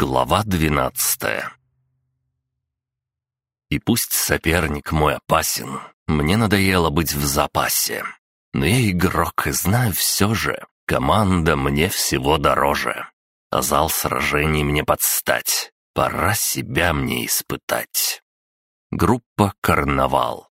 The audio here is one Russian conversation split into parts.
Глава двенадцатая И пусть соперник мой опасен, мне надоело быть в запасе. Но я игрок и знаю все же, команда мне всего дороже. А зал сражений мне подстать, пора себя мне испытать. Группа «Карнавал».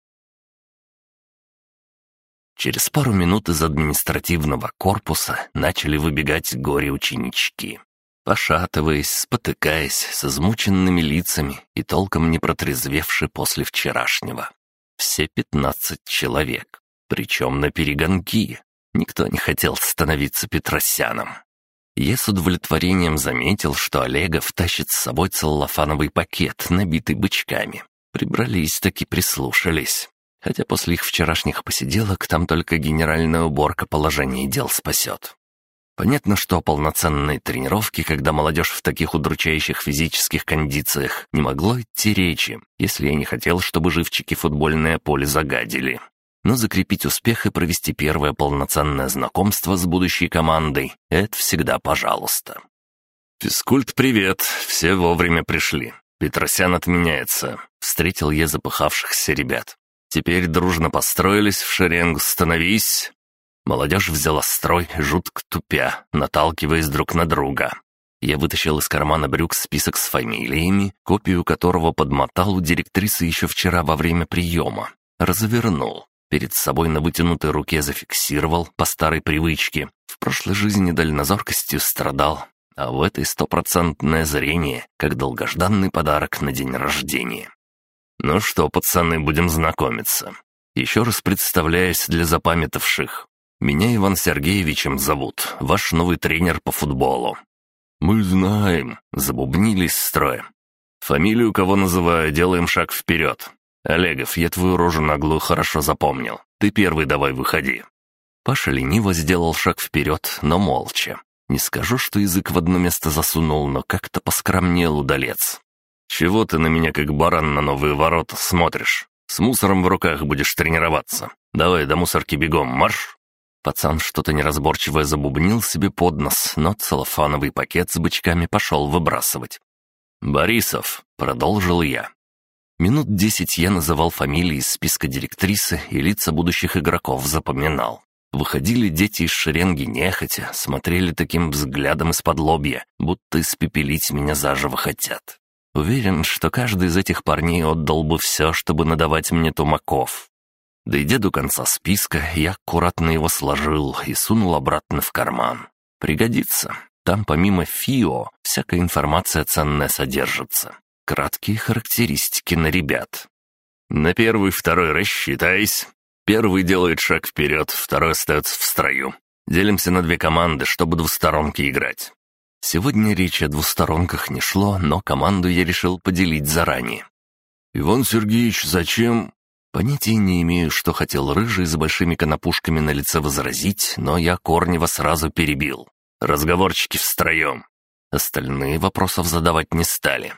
Через пару минут из административного корпуса начали выбегать горе-ученички. Пошатываясь, спотыкаясь, с измученными лицами и толком не протрезвевши после вчерашнего. Все пятнадцать человек, причем на перегонки. Никто не хотел становиться Петросяном. Я с удовлетворением заметил, что Олегов тащит с собой целлофановый пакет, набитый бычками. Прибрались таки прислушались. Хотя после их вчерашних посиделок там только генеральная уборка положения дел спасет. Понятно, что полноценной тренировки, когда молодежь в таких удручающих физических кондициях, не могло идти речи, если я не хотел, чтобы живчики футбольное поле загадили. Но закрепить успех и провести первое полноценное знакомство с будущей командой — это всегда пожалуйста. «Физкульт, привет! Все вовремя пришли. Петросян отменяется», — встретил я запыхавшихся ребят. «Теперь дружно построились в шеренгу, становись!» Молодежь взяла строй, жутко тупя, наталкиваясь друг на друга. Я вытащил из кармана брюк список с фамилиями, копию которого подмотал у директрисы еще вчера во время приема. Развернул. Перед собой на вытянутой руке зафиксировал, по старой привычке. В прошлой жизни дальнозоркостью страдал, а в этой стопроцентное зрение, как долгожданный подарок на день рождения. «Ну что, пацаны, будем знакомиться. Еще раз представляюсь для запамятовавших. Меня Иван Сергеевичем зовут, ваш новый тренер по футболу». «Мы знаем», — забубнились строя. «Фамилию кого называю, делаем шаг вперед. Олегов, я твою рожу наглую хорошо запомнил. Ты первый давай выходи». Паша лениво сделал шаг вперед, но молча. Не скажу, что язык в одно место засунул, но как-то поскромнел удалец. «Чего ты на меня, как баран на новые ворота, смотришь? С мусором в руках будешь тренироваться. Давай до мусорки бегом, марш!» Пацан что-то неразборчивое забубнил себе под нос, но целлофановый пакет с бычками пошел выбрасывать. «Борисов», — продолжил я. Минут десять я называл фамилии из списка директрисы и лица будущих игроков запоминал. Выходили дети из шеренги нехотя, смотрели таким взглядом из-под лобья, будто испепелить меня заживо хотят. Уверен, что каждый из этих парней отдал бы все, чтобы надавать мне тумаков. Дойдя до конца списка, я аккуратно его сложил и сунул обратно в карман. Пригодится. Там помимо ФИО всякая информация ценная содержится. Краткие характеристики на ребят. На первый, второй рассчитайся. Первый делает шаг вперед, второй остается в строю. Делимся на две команды, чтобы двусторонки играть. Сегодня речь о двусторонках не шло, но команду я решил поделить заранее. «Иван Сергеевич, зачем?» Понятия не имею, что хотел рыжий с большими конопушками на лице возразить, но я Корнева сразу перебил. Разговорчики встроем. Остальные вопросов задавать не стали.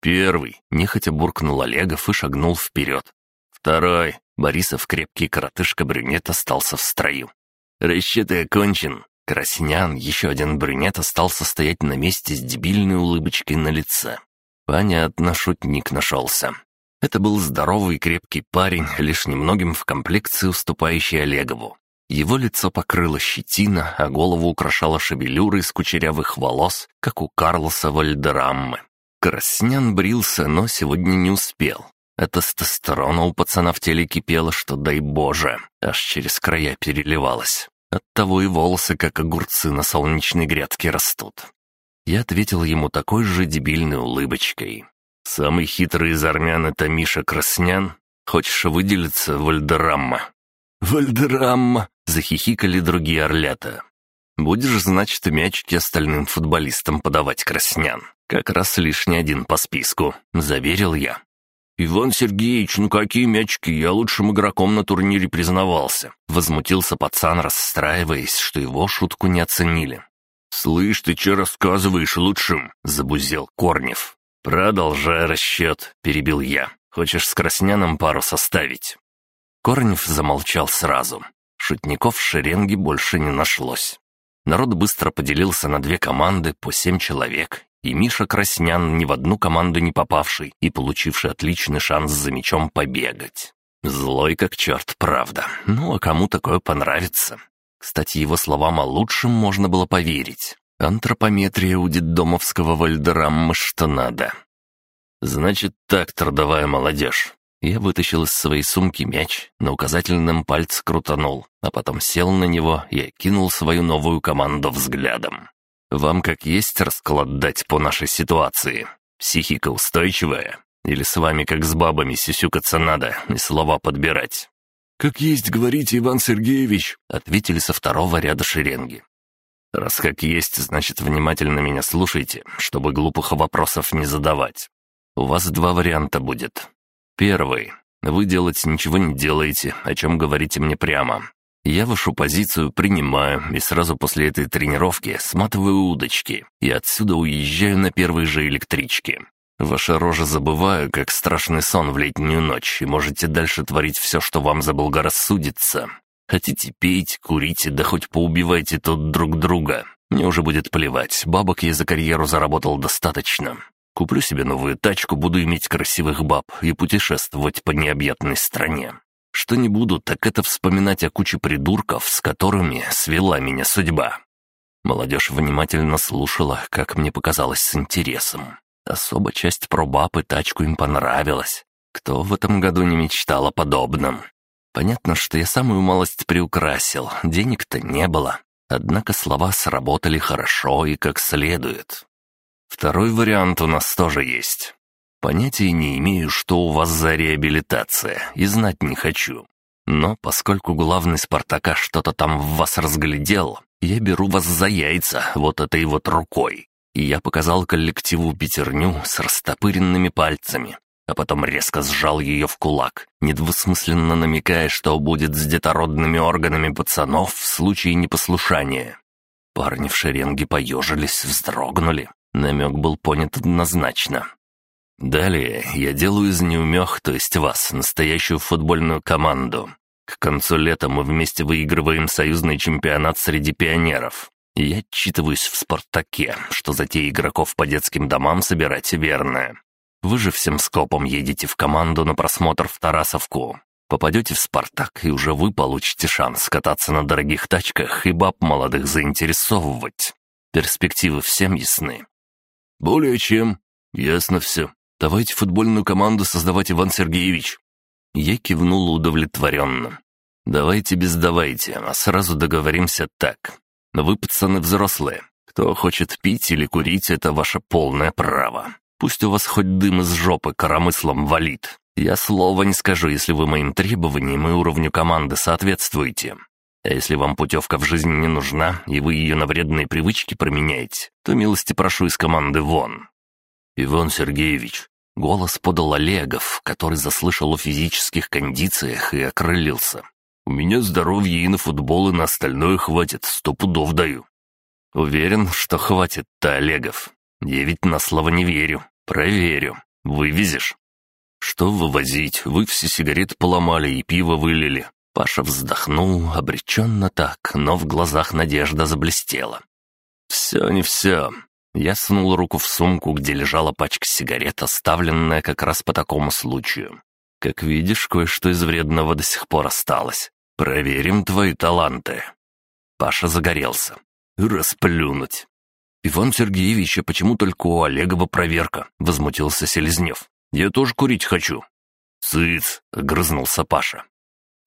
Первый, нехотя буркнул Олегов и шагнул вперед. Второй, Борисов, крепкий коротышка-брюнет, остался в строю. Расчет окончен. Краснян, еще один брюнет, остался стоять на месте с дебильной улыбочкой на лице. Понятно, шутник нашелся. Это был здоровый крепкий парень, лишь немногим в комплекции уступающий Олегову. Его лицо покрыло щетина, а голову украшала шевелюра из кучерявых волос, как у Карлоса Вальдераммы. Краснян брился, но сегодня не успел. А тестостерона у пацана в теле кипело, что, дай боже, аж через края переливалось. Оттого и волосы, как огурцы на солнечной грядке, растут. Я ответил ему такой же дебильной улыбочкой. «Самый хитрый из армян — это Миша Краснян. Хочешь выделиться, Вальдерамма?» «Вальдерамма!» — захихикали другие орлята. «Будешь, значит, мячики остальным футболистам подавать, Краснян. Как раз лишний один по списку», — заверил я. «Иван Сергеевич, ну какие мячики, я лучшим игроком на турнире признавался», — возмутился пацан, расстраиваясь, что его шутку не оценили. «Слышь, ты че рассказываешь лучшим?» — забузел Корнев. «Продолжай расчет», — перебил я. «Хочешь с Красняном пару составить?» Корнев замолчал сразу. Шутников в шеренге больше не нашлось. Народ быстро поделился на две команды по семь человек, и Миша Краснян, ни в одну команду не попавший и получивший отличный шанс за мячом побегать. Злой как черт, правда. Ну, а кому такое понравится? Кстати, его словам о лучшем можно было поверить. Антропометрия у детдомовского Вальдерамма что надо. «Значит так, трудовая молодежь». Я вытащил из своей сумки мяч, на указательном пальце крутанул, а потом сел на него и окинул свою новую команду взглядом. «Вам как есть расклад дать по нашей ситуации? Психика устойчивая? Или с вами как с бабами сисюкаться надо и слова подбирать?» «Как есть, говорите, Иван Сергеевич», — ответили со второго ряда шеренги. «Раз как есть, значит, внимательно меня слушайте, чтобы глупых вопросов не задавать. У вас два варианта будет. Первый. Вы делать ничего не делаете, о чем говорите мне прямо. Я вашу позицию принимаю и сразу после этой тренировки сматываю удочки и отсюда уезжаю на первой же электричке. Ваша рожа забываю, как страшный сон в летнюю ночь, и можете дальше творить все, что вам заблагорассудится. Хотите пить, курите, да хоть поубивайте тут друг друга. Мне уже будет плевать, бабок я за карьеру заработал достаточно. Куплю себе новую тачку, буду иметь красивых баб и путешествовать по необъятной стране. Что не буду, так это вспоминать о куче придурков, с которыми свела меня судьба. Молодежь внимательно слушала, как мне показалось, с интересом. Особо часть про баб и тачку им понравилась. Кто в этом году не мечтал о подобном? Понятно, что я самую малость приукрасил, денег-то не было. Однако слова сработали хорошо и как следует. Второй вариант у нас тоже есть. Понятия не имею, что у вас за реабилитация, и знать не хочу. Но поскольку главный Спартака что-то там в вас разглядел, я беру вас за яйца вот этой вот рукой. И я показал коллективу пятерню с растопыренными пальцами, а потом резко сжал ее в кулак, недвусмысленно намекая, что будет с детородными органами пацанов в случае непослушания. Парни в шеренге поежились, вздрогнули, Намек был понят однозначно. Далее я делаю из неумех, то есть вас, настоящую футбольную команду. К концу лета мы вместе выигрываем союзный чемпионат среди пионеров. Я отчитываюсь в «Спартаке», что за те игроков по детским домам собирать верно. Вы же всем скопом едете в команду на просмотр в Тарасовку. Попадете в «Спартак», и уже вы получите шанс кататься на дорогих тачках и баб молодых заинтересовывать. Перспективы всем ясны. «Более чем. Ясно все. Давайте футбольную команду создавать, Иван Сергеевич». Я кивнул удовлетворенно. «Давайте без давайте, а сразу договоримся так. Вы, пацаны, взрослые. Кто хочет пить или курить, это ваше полное право. Пусть у вас хоть дым из жопы коромыслом валит. Я слова не скажу, если вы моим требованиям и уровню команды соответствуете. А если вам путевка в жизнь не нужна, и вы ее на вредные привычки променяете, то милости прошу из команды вон». «Иван Сергеевич», — голос подал Олегов, который заслышал о физических кондициях и окрылился. «У меня здоровье и на футбол, и на остальное хватит, сто пудов даю». «Уверен, что хватит-то, Олегов. Я ведь на слово не верю. Проверю. Вывезешь?» «Что вывозить? Вы все сигареты поломали и пиво вылили. Паша вздохнул, обреченно так, но в глазах надежда заблестела. «Все не все». Я сунул руку в сумку, где лежала пачка сигарет, оставленная как раз по такому случаю. «Как видишь, кое-что из вредного до сих пор осталось. Проверим твои таланты». Паша загорелся. «Расплюнуть». «Иван Сергеевич, а почему только у Олегова проверка?» — возмутился Селезнев. «Я тоже курить хочу». «Сыц!» — огрызнулся Паша.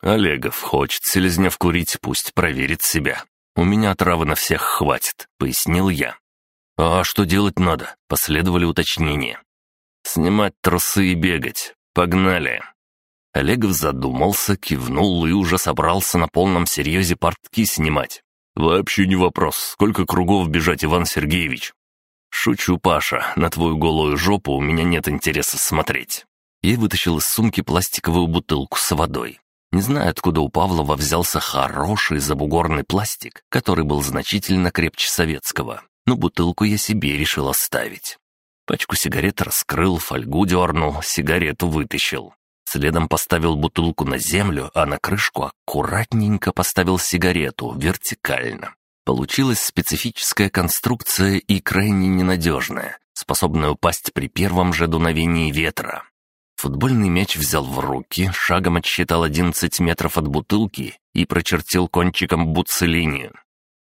«Олегов хочет Селезнев курить, пусть проверит себя. У меня травы на всех хватит», — пояснил я. «А что делать надо?» — последовали уточнения. «Снимать трусы и бегать. Погнали!» Олегов задумался, кивнул и уже собрался на полном серьезе портки снимать. «Вообще не вопрос. Сколько кругов бежать, Иван Сергеевич?» «Шучу, Паша. На твою голую жопу у меня нет интереса смотреть». И вытащил из сумки пластиковую бутылку с водой. Не знаю, откуда у Павлова взялся хороший забугорный пластик, который был значительно крепче советского, но бутылку я себе решил оставить. Пачку сигарет раскрыл, фольгу дернул, сигарету вытащил. Следом поставил бутылку на землю, а на крышку аккуратненько поставил сигарету вертикально. Получилась специфическая конструкция и крайне ненадежная, способная упасть при первом же дуновении ветра. Футбольный мяч взял в руки, шагом отсчитал 11 метров от бутылки и прочертил кончиком бутсы линию.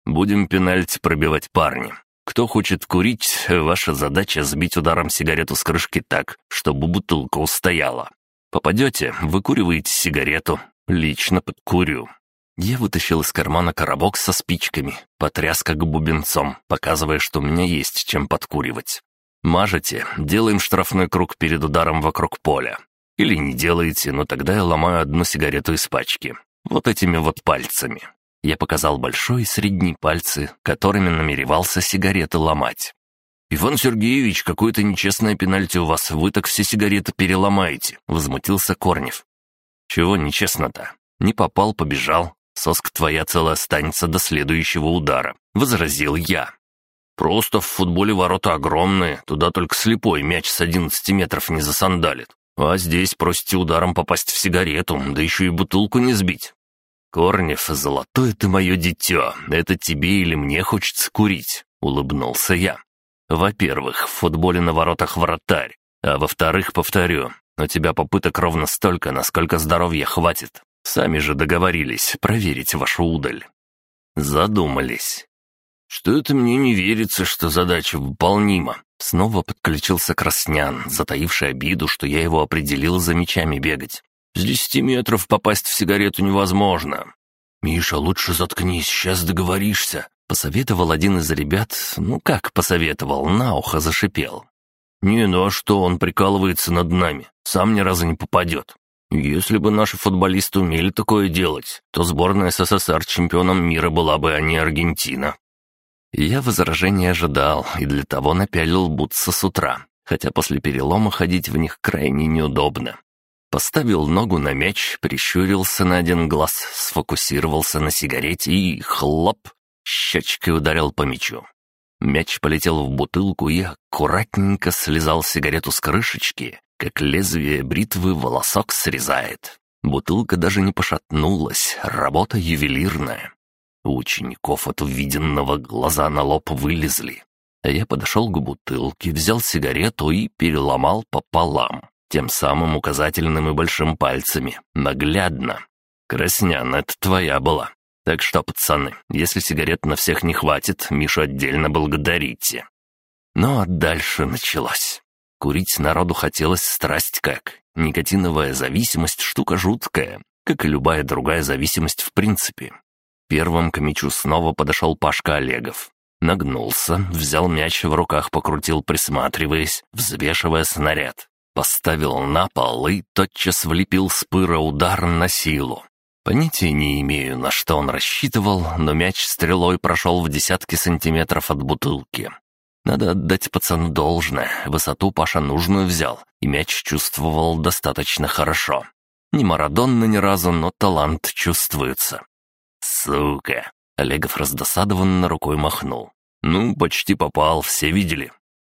«Будем пенальти пробивать парни. Кто хочет курить, ваша задача сбить ударом сигарету с крышки так, чтобы бутылка устояла. Попадете, выкуриваете сигарету, лично подкурю». Я вытащил из кармана коробок со спичками, потряс как бубенцом, показывая, что у меня есть чем подкуривать. Мажете, делаем штрафной круг перед ударом вокруг поля. Или не делаете, но тогда я ломаю одну сигарету из пачки. Вот этими вот пальцами. Я показал большой и средний пальцы, которыми намеревался сигареты ломать. «Иван Сергеевич, какое-то нечестное пенальти у вас, вы так все сигареты переломаете», — возмутился Корнев. «Чего нечестно-то? Не попал, побежал. Соск твоя целая останется до следующего удара», — возразил я. Просто в футболе ворота огромные, туда только слепой мяч с 11 метров не засандалит. А здесь просите ударом попасть в сигарету, да еще и бутылку не сбить. Корнев, золотое ты мое дитё, это тебе или мне хочется курить, улыбнулся я. Во-первых, в футболе на воротах вратарь, а во-вторых, повторю, у тебя попыток ровно столько, насколько здоровья хватит. Сами же договорились проверить вашу удаль. Задумались. «Что это мне не верится, что задача выполнима?» Снова подключился Краснян, затаивший обиду, что я его определил за мечами бегать. «С десяти метров попасть в сигарету невозможно». «Миша, лучше заткнись, сейчас договоришься», — посоветовал один из ребят. Ну как посоветовал, на ухо зашипел. «Не, ну а что, он прикалывается над нами, сам ни разу не попадет. Если бы наши футболисты умели такое делать, то сборная СССР чемпионом мира была бы, а не Аргентина. Я возражений ожидал и для того напялил бутсы с утра, хотя после перелома ходить в них крайне неудобно. Поставил ногу на мяч, прищурился на один глаз, сфокусировался на сигарете и хлоп, щечкой ударил по мячу. Мяч полетел в бутылку и аккуратненько слезал сигарету с крышечки, как лезвие бритвы волосок срезает. Бутылка даже не пошатнулась, работа ювелирная. У учеников от увиденного глаза на лоб вылезли. Я подошел к бутылке, взял сигарету и переломал пополам, тем самым указательным и большим пальцами, наглядно. «Краснян, это твоя была. Так что, пацаны, если сигарет на всех не хватит, Мишу отдельно благодарите». Ну а дальше началось. Курить народу хотелось страсть как. Никотиновая зависимость — штука жуткая, как и любая другая зависимость в принципе. Первым к мячу снова подошел Пашка Олегов. Нагнулся, взял мяч в руках, покрутил, присматриваясь, взвешивая снаряд. Поставил на пол и тотчас влепил с пыра удар на силу. Понятия не имею, на что он рассчитывал, но мяч стрелой прошел в десятки сантиметров от бутылки. Надо отдать пацану должное, высоту Паша нужную взял, и мяч чувствовал достаточно хорошо. Не Марадонна ни разу, но талант чувствуется. «Сука!» — Олегов раздосадованно рукой махнул. «Ну, почти попал, все видели».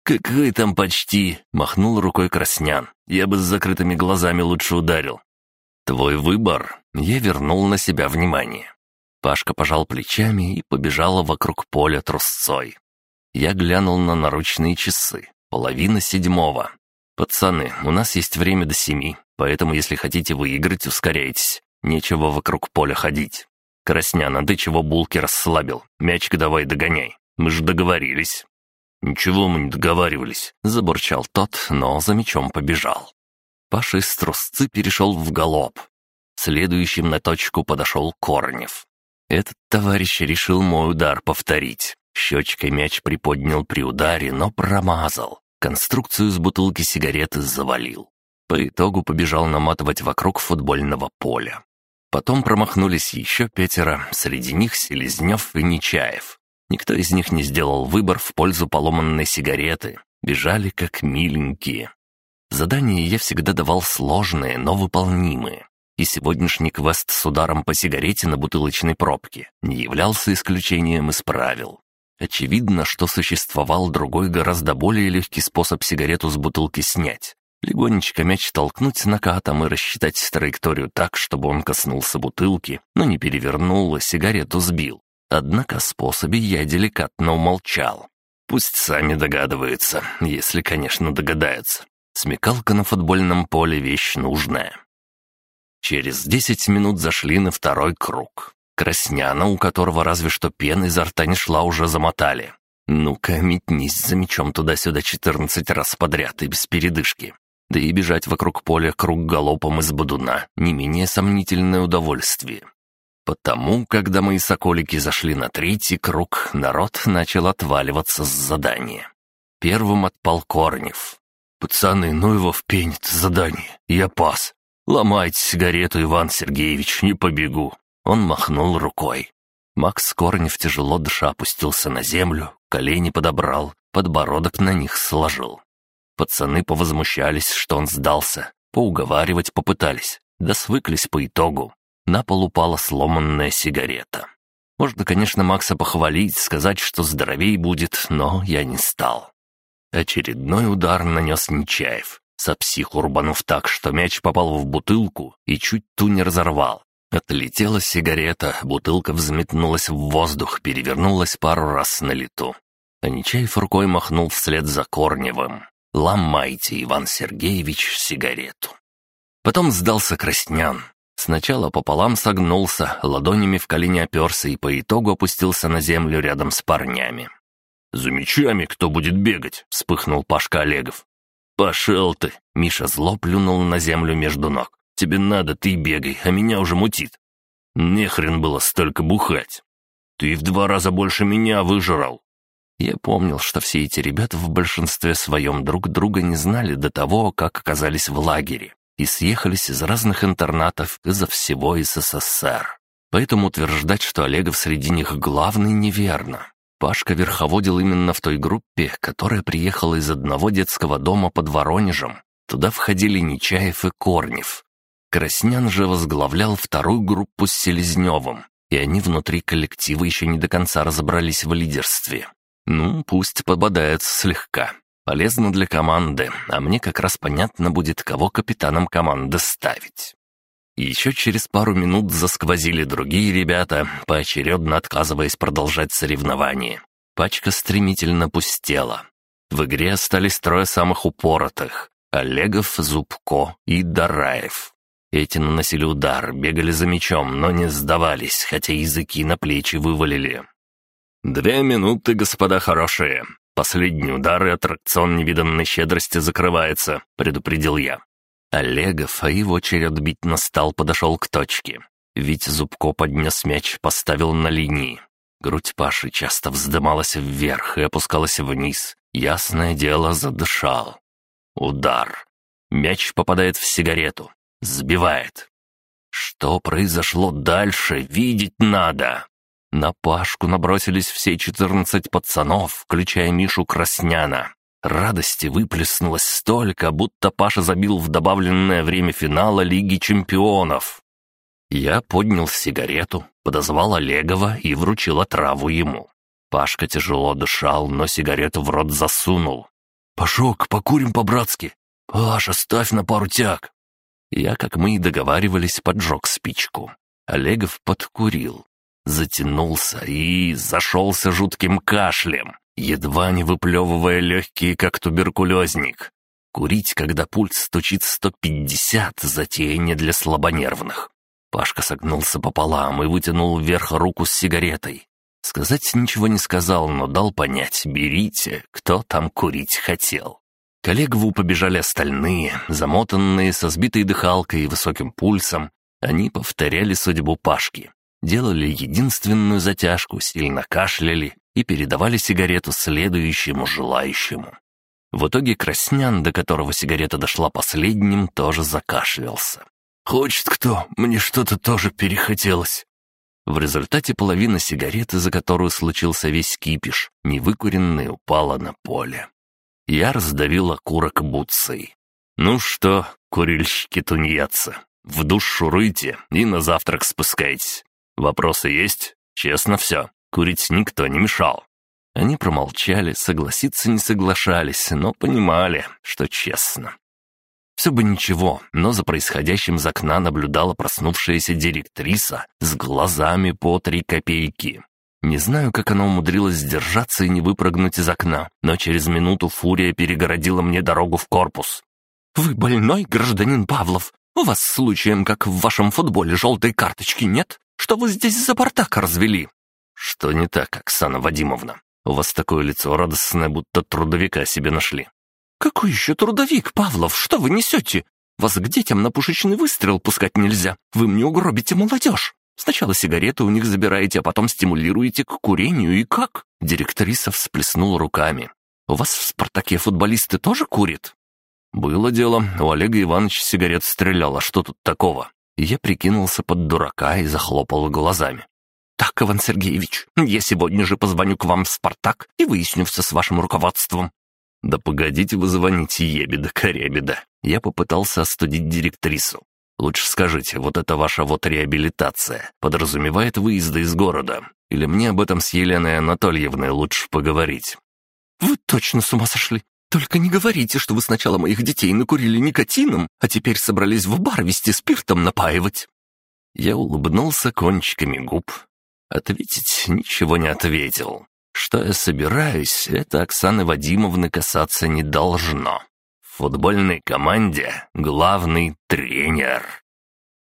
«Какой там почти?» — махнул рукой Краснян. «Я бы с закрытыми глазами лучше ударил». «Твой выбор». Я вернул на себя внимание. Пашка пожал плечами и побежала вокруг поля трусцой. Я глянул на наручные часы. Половина седьмого. «Пацаны, у нас есть время до семи, поэтому если хотите выиграть, ускоряйтесь. Нечего вокруг поля ходить». «Красняна, ты чего булки расслабил? Мячик давай догоняй. Мы же договорились». «Ничего мы не договаривались», — забурчал тот, но за мячом побежал. Паша из трусцы перешел в галоп. Следующим на точку подошел Корнев. Этот товарищ решил мой удар повторить. Щечкой мяч приподнял при ударе, но промазал. Конструкцию с бутылки сигареты завалил. По итогу побежал наматывать вокруг футбольного поля. Потом промахнулись еще пятеро, среди них Селезнев и Нечаев. Никто из них не сделал выбор в пользу поломанной сигареты. Бежали как миленькие. Задания я всегда давал сложные, но выполнимые. И сегодняшний квест с ударом по сигарете на бутылочной пробке не являлся исключением из правил. Очевидно, что существовал другой гораздо более легкий способ сигарету с бутылки снять. Легонечко мяч толкнуть накатом и рассчитать траекторию так, чтобы он коснулся бутылки, но не перевернул, а сигарету сбил. Однако о способе я деликатно умолчал. Пусть сами догадываются, если, конечно, догадаются. Смекалка на футбольном поле — вещь нужная. Через десять минут зашли на второй круг. Красняна, у которого разве что пена изо рта не шла, уже замотали. Ну-ка, метнись за мячом туда-сюда четырнадцать раз подряд и без передышки. Да и бежать вокруг поля круг галопом из бодуна — не менее сомнительное удовольствие. Потому, когда мои соколики зашли на третий круг, народ начал отваливаться с задания. Первым отпал Корнев. «Пацаны, ну его в пень задание, я пас. Ломайте сигарету, Иван Сергеевич, не побегу». Он махнул рукой. Макс Корнев тяжело дыша опустился на землю, колени подобрал, подбородок на них сложил. Пацаны повозмущались, что он сдался, поуговаривать попытались, да свыклись по итогу. На пол упала сломанная сигарета. Можно, конечно, Макса похвалить, сказать, что здоровей будет, но я не стал. Очередной удар нанес Нечаев, со психу рубанув так, что мяч попал в бутылку и чуть ту не разорвал. Отлетела сигарета, бутылка взметнулась в воздух, перевернулась пару раз на лету. А Нечаев рукой махнул вслед за Корневым. «Ломайте, Иван Сергеевич, сигарету». Потом сдался Краснян. Сначала пополам согнулся, ладонями в колени оперся и по итогу опустился на землю рядом с парнями. «За мечами кто будет бегать?» — вспыхнул Пашка Олегов. «Пошел ты!» — Миша зло плюнул на землю между ног. «Тебе надо, ты бегай, а меня уже мутит. Нехрен было столько бухать. Ты в два раза больше меня выжрал». Я помнил, что все эти ребята в большинстве своем друг друга не знали до того, как оказались в лагере, и съехались из разных интернатов из-за всего СССР. Поэтому утверждать, что Олегов среди них главный, неверно. Пашка верховодил именно в той группе, которая приехала из одного детского дома под Воронежем. Туда входили Нечаев и Корнев. Краснян же возглавлял вторую группу с Селезневым, и они внутри коллектива еще не до конца разобрались в лидерстве. Ну, пусть пободается слегка. Полезно для команды, а мне как раз понятно будет, кого капитаном команды ставить. Еще через пару минут засквозили другие ребята, поочередно отказываясь продолжать соревнование. Пачка стремительно пустела. В игре остались трое самых упоротых — Олегов, Зубко и Дараев. Эти наносили удар, бегали за мячом, но не сдавались, хотя языки на плечи вывалили. «Две минуты, господа хорошие. Последний удар и аттракцион невиданной щедрости закрывается», — предупредил я. Олегов, а его черед бить настал, подошел к точке. Ведь Зубко поднес мяч, поставил на линии. Грудь Паши часто вздымалась вверх и опускалась вниз. Ясное дело, задышал. Удар. Мяч попадает в сигарету. Сбивает. Что произошло дальше, видеть надо. На Пашку набросились все четырнадцать пацанов, включая Мишу Красняна. Радости выплеснулось столько, будто Паша забил в добавленное время финала Лиги Чемпионов. Я поднял сигарету, подозвал Олегова и вручил отраву ему. Пашка тяжело дышал, но сигарету в рот засунул. «Пашок, покурим по-братски. Паша, ставь на пару тяг». Я, как мы и договаривались, поджег спичку. Олегов подкурил, затянулся и зашелся жутким кашлем едва не выплевывая легкие, как туберкулезник. Курить, когда пульс стучит 150, затея не для слабонервных. Пашка согнулся пополам и вытянул вверх руку с сигаретой. Сказать ничего не сказал, но дал понять «берите, кто там курить хотел». К Олегову побежали остальные, замотанные, со сбитой дыхалкой и высоким пульсом. Они повторяли судьбу Пашки. Делали единственную затяжку, сильно кашляли, и передавали сигарету следующему желающему. В итоге Краснян, до которого сигарета дошла последним, тоже закашлялся. «Хочет кто? Мне что-то тоже перехотелось». В результате половина сигареты, за которую случился весь кипиш, невыкуренной, упала на поле. Я раздавил окурок бутсой. «Ну что, курильщики-тунеядцы, в душ шуруйте и на завтрак спускайтесь. Вопросы есть? Честно все. Курить никто не мешал. Они промолчали, согласиться не соглашались, но понимали, что честно. Все бы ничего, но за происходящим из окна наблюдала проснувшаяся директриса с глазами по три копейки. Не знаю, как она умудрилась сдержаться и не выпрыгнуть из окна, но через минуту фурия перегородила мне дорогу в корпус. «Вы больной, гражданин Павлов? У вас случаем, как в вашем футболе, желтой карточки нет? Что вы здесь за бардак развели?» «Что не так, Оксана Вадимовна? У вас такое лицо радостное, будто трудовика себе нашли». «Какой еще трудовик, Павлов? Что вы несете? Вас к детям на пушечный выстрел пускать нельзя. Вы мне угробите молодежь. Сначала сигареты у них забираете, а потом стимулируете к курению. И как?» Директриса всплеснула руками. «У вас в «Спартаке» футболисты тоже курят?» «Было дело. У Олега Ивановича сигарет стрелял. А что тут такого?» Я прикинулся под дурака и захлопал глазами. «Так, Иван Сергеевич, я сегодня же позвоню к вам в «Спартак» и выясню все с вашим руководством». «Да погодите вы звоните, ебеда-корябеда». Я попытался остудить директрису. «Лучше скажите, вот эта ваша вот реабилитация подразумевает выезды из города? Или мне об этом с Еленой Анатольевной лучше поговорить?» «Вы точно с ума сошли? Только не говорите, что вы сначала моих детей накурили никотином, а теперь собрались в бар вести спиртом напаивать». Я улыбнулся кончиками губ. Ответить ничего не ответил. Что я собираюсь, это Оксаны Вадимовны касаться не должно. В футбольной команде главный тренер.